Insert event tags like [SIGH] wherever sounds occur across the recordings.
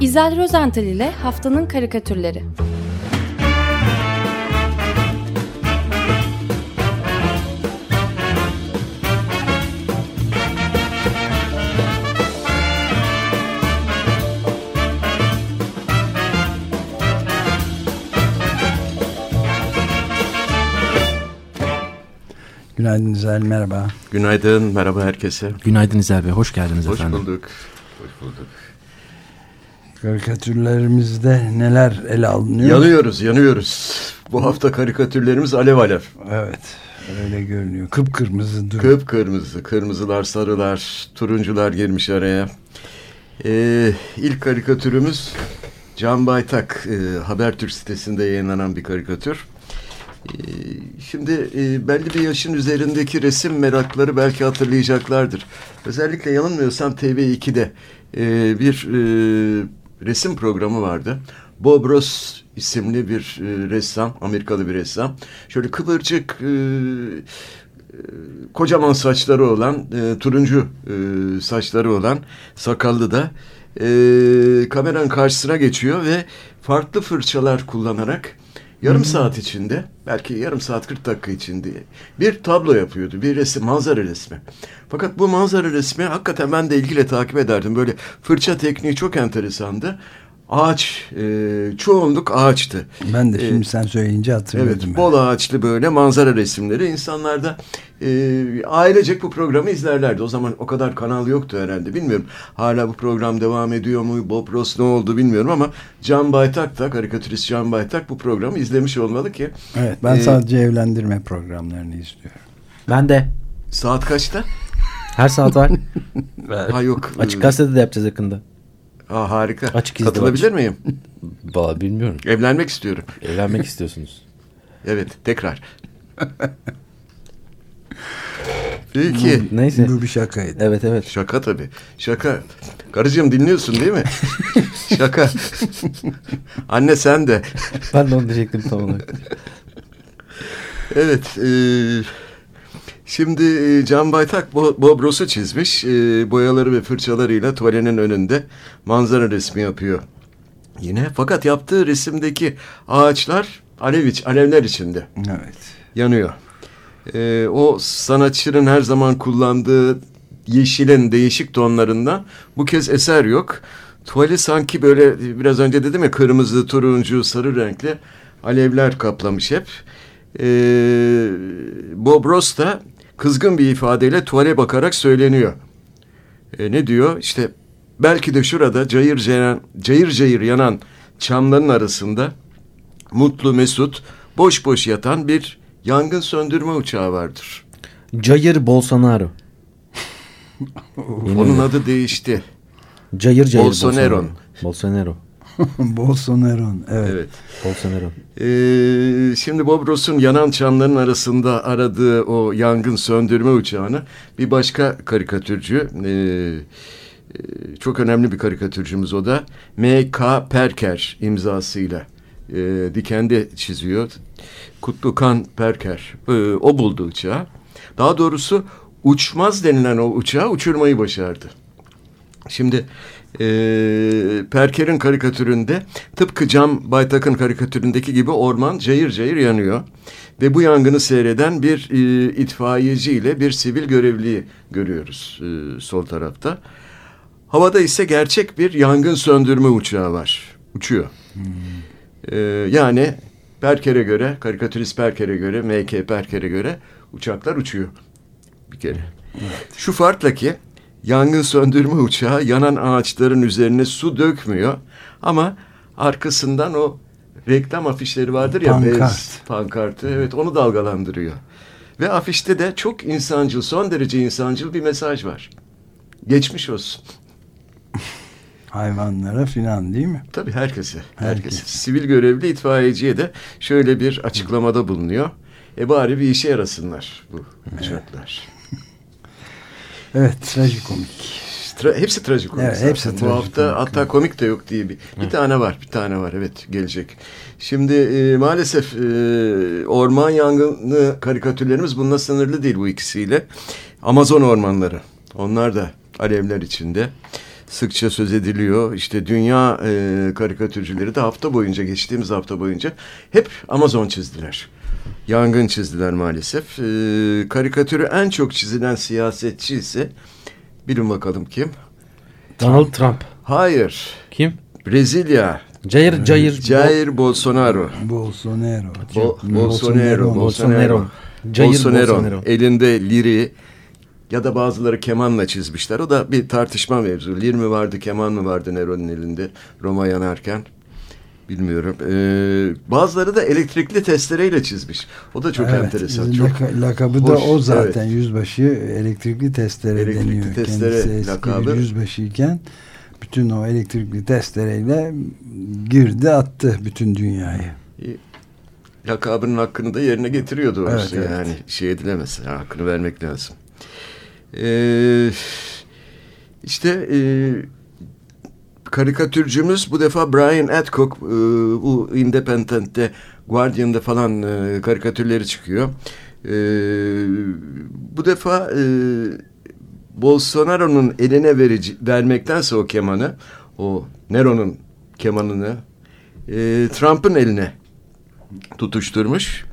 İzel Rozental ile Haftanın Karikatürleri Günaydın İzel, merhaba. Günaydın, merhaba herkese. Günaydın İzel Bey, hoş geldiniz hoş efendim. Hoş bulduk. Hoş bulduk. Karikatürlerimizde neler ele alınıyor? Yanıyoruz, yanıyoruz. Bu hafta karikatürlerimiz alev alev. Evet, öyle görünüyor. Kıpkırmızı duruyor. Kıpkırmızı, kırmızılar, sarılar, turuncular girmiş araya. Ee, ilk karikatürümüz Can Baytak, e, Habertürk sitesinde yayınlanan bir karikatür. Ee, şimdi e, belli bir yaşın üzerindeki resim merakları belki hatırlayacaklardır. Özellikle yanılmıyorsam TV2'de e, bir e, resim programı vardı. Bob Ross isimli bir e, ressam, Amerikalı bir ressam. Şöyle kıvırcık, e, e, kocaman saçları olan, e, turuncu e, saçları olan, sakallı da e, kameranın karşısına geçiyor ve farklı fırçalar kullanarak yarım saat içinde, belki yarım saat 40 dakika içinde bir tablo yapıyordu. Bir resim, manzara resmi. Fakat bu manzara resmi hakikaten ben de ilgiyle takip ederdim. Böyle fırça tekniği çok enteresandı. Ağaç, e, çoğunluk ağaçtı. Ben de şimdi ee, sen söyleyince hatırladım. Evet, bol ağaçlı böyle manzara resimleri. İnsanlar da e, ailecek bu programı izlerlerdi. O zaman o kadar kanal yoktu herhalde. Bilmiyorum hala bu program devam ediyor mu? Bob Ross ne oldu bilmiyorum ama Can Baytak da, karikatürist Can Baytak bu programı izlemiş olmalı ki. Evet, ben e, sadece evlendirme programlarını izliyorum. Ben de. Saat kaçta? Her saat var. [LAUGHS] ha yok. Açık gazetede de yapacağız yakında. Aa, harika. Açık Katılabilir miyim? [LAUGHS] Valla bilmiyorum. Evlenmek istiyorum. Evlenmek istiyorsunuz. Evet tekrar. [LAUGHS] Peki. Bu, neyse. Bu bir şakaydı. Evet evet. Şaka tabii. Şaka. Karıcığım dinliyorsun değil mi? [LAUGHS] Şaka. Anne sen de. Ben de onu diyecektim tam olarak. evet. E, şimdi Can Baytak Bob Ross'u çizmiş. E, boyaları ve fırçalarıyla tuvalenin önünde manzara resmi yapıyor. Yine fakat yaptığı resimdeki ağaçlar alev iç, alevler içinde. Evet. Yanıyor. E, o sanatçının her zaman kullandığı yeşilin değişik tonlarından bu kez eser yok. Tuvali sanki böyle biraz önce dedim ya kırmızı, turuncu, sarı renkli alevler kaplamış hep. E, Bob Ross da kızgın bir ifadeyle tuvale bakarak söyleniyor. E, ne diyor? İşte belki de şurada cayır cayır, cayır cayır yanan çamların arasında mutlu mesut boş boş yatan bir yangın söndürme uçağı vardır. Jair Bolsonaro. [LAUGHS] Onun adı değişti. Jair Jair Bolsonaro. Bolsonaro. Bolsonaro. [LAUGHS] Evet. evet. Bolsonaro. Ee, şimdi Bob Ross'un yanan çamların arasında aradığı o yangın söndürme uçağını bir başka karikatürcü e, çok önemli bir karikatürcümüz o da M.K. Perker imzasıyla e, dikende çiziyor. Kutlukan Perker e, o buldu uçağı. Daha doğrusu uçmaz denilen o uçağı uçurmayı başardı. Şimdi e, Perker'in karikatüründe tıpkı Cam Baytak'ın karikatüründeki gibi orman cayır cayır yanıyor. Ve bu yangını seyreden bir e, itfaiyeci ile bir sivil görevliyi görüyoruz e, sol tarafta. Havada ise gerçek bir yangın söndürme uçağı var. Uçuyor. Hmm. E, yani Perker'e göre, karikatürist Perker'e göre, M.K. Perker'e göre uçaklar uçuyor. Bir kere. Evet. Şu farkla ki yangın söndürme uçağı yanan ağaçların üzerine su dökmüyor. Ama arkasından o reklam afişleri vardır ya. Pankart. Bez, pankartı. Evet onu dalgalandırıyor. Ve afişte de çok insancıl, son derece insancıl bir mesaj var. Geçmiş olsun. [LAUGHS] Hayvanlara filan değil mi? Tabii herkese. Herkese. Herkes. Sivil görevli itfaiyeciye de şöyle bir açıklamada bulunuyor. E bari bir işe yarasınlar bu uçaklar. Evet, trajikomik. Tra hepsi trajikomik. Evet, hepsi Bu hafta hatta komik de yok diye bir, bir evet. tane var, bir tane var. Evet, gelecek. Şimdi e, maalesef e, orman yangını karikatürlerimiz bununla sınırlı değil bu ikisiyle. Amazon ormanları. Onlar da alevler içinde. sıkça söz ediliyor. İşte dünya e, karikatürcüleri de hafta boyunca geçtiğimiz hafta boyunca hep Amazon çizdiler. Yangın çizdiler maalesef. E, karikatürü en çok çizilen siyasetçi ise bilin bakalım kim? Donald Trump. Hayır. Kim? Brezilya. Jair, Jair. Jair Bolsonaro. Bolsonaro. Bo Bolsonaro. Bolsonaro. Jair Bolsonaro. Bolsonaro. Elinde liri ya da bazıları kemanla çizmişler. O da bir tartışma mevzu. Lir mi vardı, keman mı vardı Nero'nun elinde Roma yanarken? Bilmiyorum. Ee, bazıları da elektrikli testereyle çizmiş. O da çok evet, enteresan. Çok laka, lakabı da hoş. o zaten. Evet. Yüzbaşı elektrikli testere Elektrikli deniyor. testere Kendisi eski lakabı. bir yüzbaşıyken bütün o elektrikli testereyle girdi attı bütün dünyayı. lakabının hakkını da yerine getiriyor doğrusu. Evet, evet. Yani şey edilemez. Hakkını vermek lazım. Ee, işte e, karikatürcümüz bu defa Brian Adcock e, bu Independent'te Guardian'da falan e, karikatürleri çıkıyor. E, bu defa Bolsonaro'nun eline verici, vermektense o kemanı o Nero'nun kemanını e, Trump'ın eline tutuşturmuş.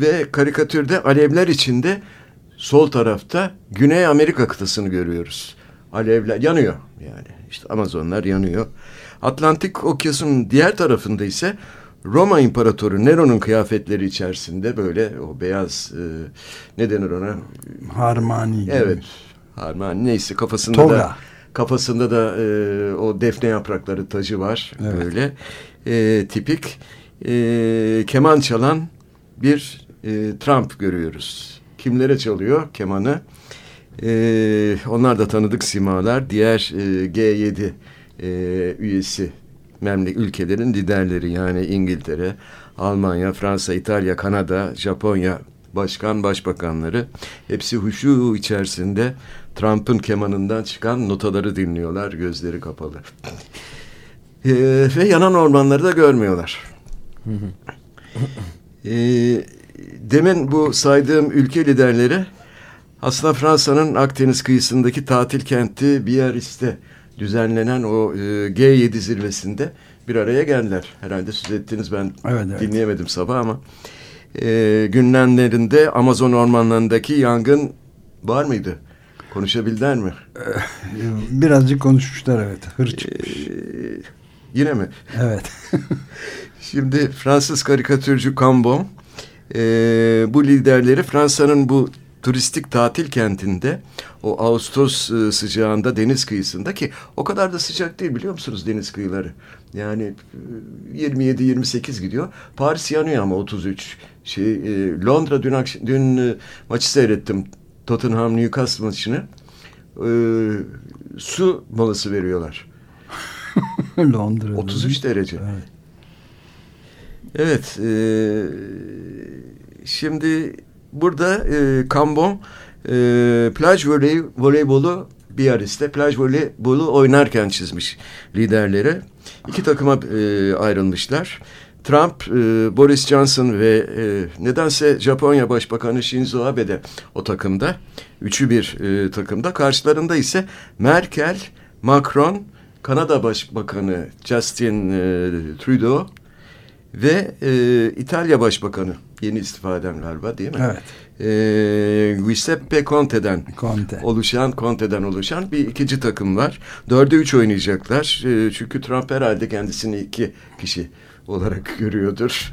Ve karikatürde alevler içinde sol tarafta Güney Amerika kıtasını görüyoruz. Alevler yanıyor yani. İşte Amazonlar yanıyor. Atlantik Okyanusu'nun diğer tarafında ise Roma İmparatoru Nero'nun kıyafetleri içerisinde böyle o beyaz e, ne denir ona? Harmani gibi. Evet. Harman neyse kafasında Toga. da kafasında da e, o defne yaprakları tacı var Evet. böyle e, tipik e, keman çalan bir e, Trump görüyoruz. Kimlere çalıyor kemanı? E, onlar da tanıdık simalar. Diğer e, G7 e, üyesi memle ülkelerin liderleri yani İngiltere, Almanya, Fransa, İtalya, Kanada, Japonya başkan başbakanları hepsi huşu içerisinde Trump'ın kemanından çıkan notaları dinliyorlar gözleri kapalı. Ee, ve yanan ormanları da görmüyorlar. Ee, demin bu saydığım ülke liderleri aslında Fransa'nın Akdeniz kıyısındaki tatil kenti Biarritz'te düzenlenen o e, G7 zirvesinde bir araya geldiler. Herhalde söz ettiniz ben Evet, evet. dinleyemedim sabah ama e, gündemlerinde Amazon ormanlarındaki yangın var mıydı? Konuşabildiler mi? [LAUGHS] Birazcık konuşmuşlar evet. Hır Ee, çıkmış. yine mi? Evet. [LAUGHS] Şimdi Fransız karikatürcü Cambon e, bu liderleri Fransa'nın bu turistik tatil kentinde o Ağustos e, sıcağında deniz kıyısında ki o kadar da sıcak değil biliyor musunuz deniz kıyıları? Yani e, 27-28 gidiyor. Paris yanıyor ama 33. Şey e, Londra dün akş- dün e, maçı seyrettim. Tottenham Newcastle maçını. E, su molası veriyorlar. [LAUGHS] Londra'da. 33 derece. Evet. Evet. e, şimdi burada e, Kambon e, plaj voley, voleybolu Biarritz'te plaj voleybolu oynarken çizmiş liderleri. İki takıma e, ayrılmışlar. Trump, e, Boris Johnson ve e, nedense Japonya Başbakanı Shinzo Abe de o takımda. Üçü bir e, takımda. Karşılarında ise Merkel, Macron, Kanada Başbakanı Justin e, Trudeau ve e, İtalya Başbakanı yeni istifa eden galiba değil mi? Evet. E, Giuseppe Conte'den Conte. oluşan, Conte'den oluşan bir ikinci takım var. Dörde üç oynayacaklar. E, çünkü Trump herhalde kendisini iki kişi olarak [LAUGHS] görüyordur.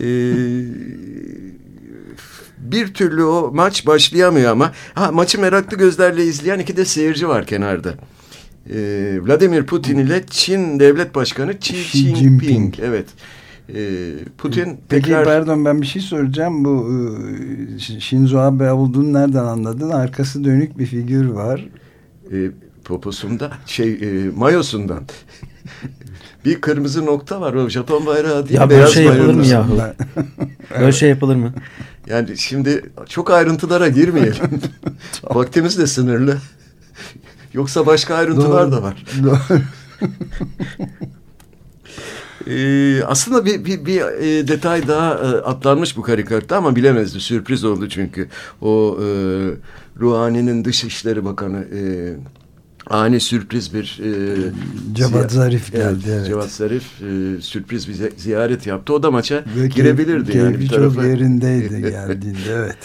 E, bir türlü o maç başlayamıyor ama ha, maçı meraklı gözlerle izleyen iki de seyirci var kenarda. E, Vladimir Putin ile Çin Devlet Başkanı Xi, Xi Jinping. Jinping. Evet. E, Putin Peki tekrar pardon ben bir şey soracağım. Bu e, Shinzo Abe olduğunu nereden anladın? Arkası dönük bir figür var. e, poposunda şey e, mayosundan [LAUGHS] bir kırmızı nokta var o Japon bayrağı değil Ya böyle beyaz şey yapılır mı? Ben- [LAUGHS] Böyle şey yapılır mı? Yani şimdi çok ayrıntılara girmeyelim. [LAUGHS] Vaktimiz de sınırlı. Yoksa başka ayrıntılar Doğru. da var. Doğru. Ee, aslında bir, bir, bir e, detay daha e, atlanmış bu karikatürde ama bilemezdi. Sürpriz oldu çünkü. O e, Ruhani'nin Dışişleri Bakanı e, ani sürpriz bir e, Cevat Zarif geldi. Evet, evet. Cevat Zarif e, sürpriz bir ziyaret yaptı. O da maça Ve girebilirdi. Yani bir çok tarafa. yerindeydi [LAUGHS] geldiğinde evet.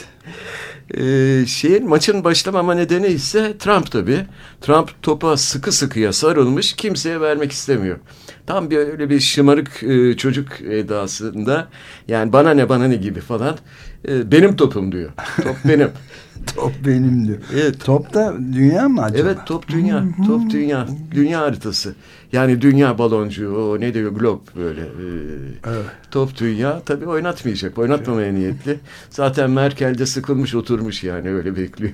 Ee, şeyin maçın başlamama nedeni ise Trump tabii. Trump topa sıkı sıkıya sarılmış kimseye vermek istemiyor. Tam bir öyle bir şımarık e, çocuk edasında yani bana ne bana ne gibi falan e, benim topum diyor. Top benim. [LAUGHS] top benim diyor. Evet. Top da dünya mı acaba? Evet top dünya. top dünya. Dünya haritası. Yani dünya baloncuğu o ne diyor glob böyle. E, evet. Top dünya tabii oynatmayacak. Oynatmamaya niyetli. Zaten Merkel de sıkılmış oturmuş yani öyle bekliyor.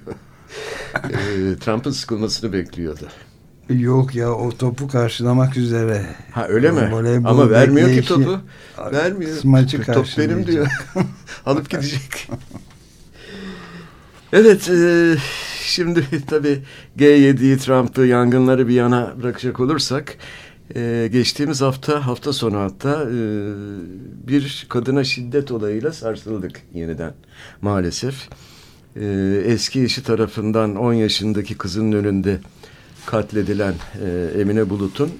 [LAUGHS] e, Trump'ın sıkılmasını bekliyordu. Yok ya o topu karşılamak üzere. Ha öyle mi? Voleybol Ama vermiyor ki topu. Vermiyor. Maçı Top benim diyor. [LAUGHS] Alıp gidecek. [LAUGHS] evet e, şimdi [LAUGHS] tabii G7'yi Trump'ı yangınları bir yana bırakacak olursak e, geçtiğimiz hafta hafta sonu hatta e, bir kadına şiddet olayıyla sarsıldık yeniden maalesef. E, eski eşi tarafından 10 yaşındaki kızının önünde katledilen e, Emine Bulut'un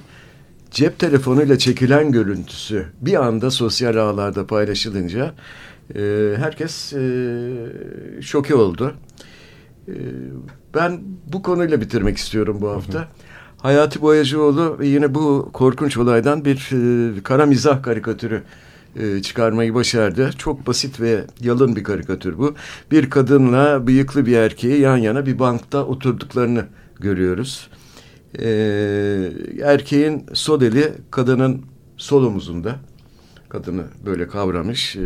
cep telefonuyla çekilen görüntüsü bir anda sosyal ağlarda paylaşılınca e, herkes e, şoke oldu. E, ben bu konuyla bitirmek istiyorum bu hafta. Hı hı. Hayati Boyacıoğlu yine bu korkunç olaydan bir e, kara mizah karikatürü e, çıkarmayı başardı. Çok basit ve yalın bir karikatür bu. Bir kadınla bıyıklı bir erkeği yan yana bir bankta oturduklarını görüyoruz. Ee, erkeğin sol eli kadının sol omuzunda. Kadını böyle kavramış. Ee,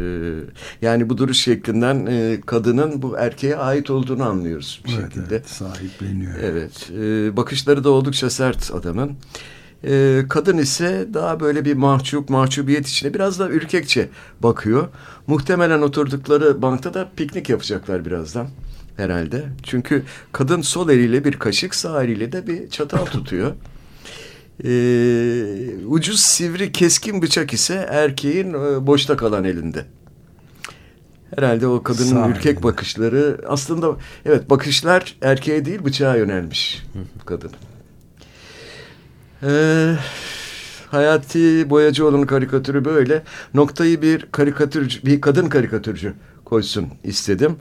yani bu duruş şeklinden e, kadının bu erkeğe ait olduğunu anlıyoruz bir evet, şekilde. Evet, sahipleniyor. Evet. E, bakışları da oldukça sert adamın. E, kadın ise daha böyle bir mahcup, mahcubiyet içinde biraz da ürkekçe bakıyor. Muhtemelen oturdukları bankta da piknik yapacaklar birazdan herhalde. Çünkü kadın sol eliyle bir kaşık, sağ eliyle de bir çatal tutuyor. Ee, ucuz sivri keskin bıçak ise erkeğin e, boşta kalan elinde. Herhalde o kadının Sağ ürkek bakışları aslında evet bakışlar erkeğe değil bıçağa yönelmiş kadın. Ee, Hayati Boyacıoğlu'nun karikatürü böyle. Noktayı bir karikatürcü, bir kadın karikatürcü koysun istedim.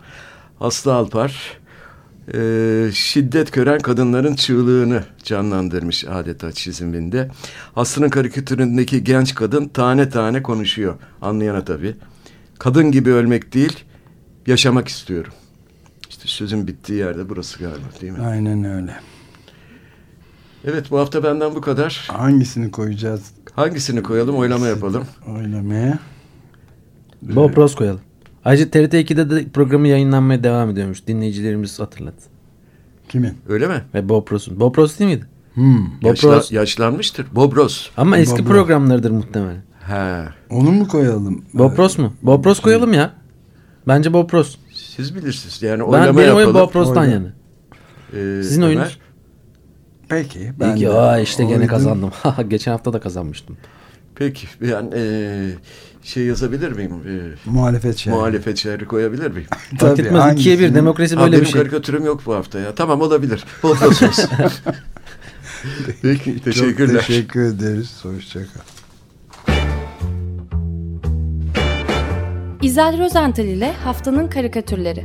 Aslı Alpar e, şiddet gören kadınların çığlığını canlandırmış adeta çiziminde. Aslı'nın karikatüründeki genç kadın tane tane konuşuyor. Anlayana tabii. Kadın gibi ölmek değil, yaşamak istiyorum. İşte sözün bittiği yerde burası galiba değil mi? Aynen öyle. Evet bu hafta benden bu kadar. Hangisini koyacağız? Hangisini koyalım? Oylama yapalım. Oylamaya. Bob Ross koyalım. Ayrıca TRT 2'de de programı yayınlanmaya devam ediyormuş. Dinleyicilerimiz hatırlat. Kimin? Öyle mi? Ve Bob Ross'un. Bob Ross değil miydi? Hmm. Bob Yaşla, Ross. Yaşlanmıştır. Bob Ross. Ama eski Bob programlarıdır muhtemelen. He. Onu mu koyalım? Bob Ross mu? Bob Ross koyalım ya. Bence Bob Ross. Siz bilirsiniz. Yani ben, oylama benim yapalım. oyun Bob Ross'tan yani. Ee, Sizin oyunuz? Peki. Ben Peki. Aa, işte gene kazandım. [LAUGHS] Geçen hafta da kazanmıştım. Peki. Yani e, şey yazabilir miyim? Ee, muhalefet şehri. Muhalefet şehri koyabilir miyim? [LAUGHS] Fark etmez. İkiye bir demokrasi böyle ha, bir şey. Benim karikatürüm yok bu hafta ya. Tamam olabilir. Bol olsun. [LAUGHS] Peki teşekkürler. Çok teşekkür ederiz. Hoşçakal. İzel Rozental ile Haftanın Karikatürleri.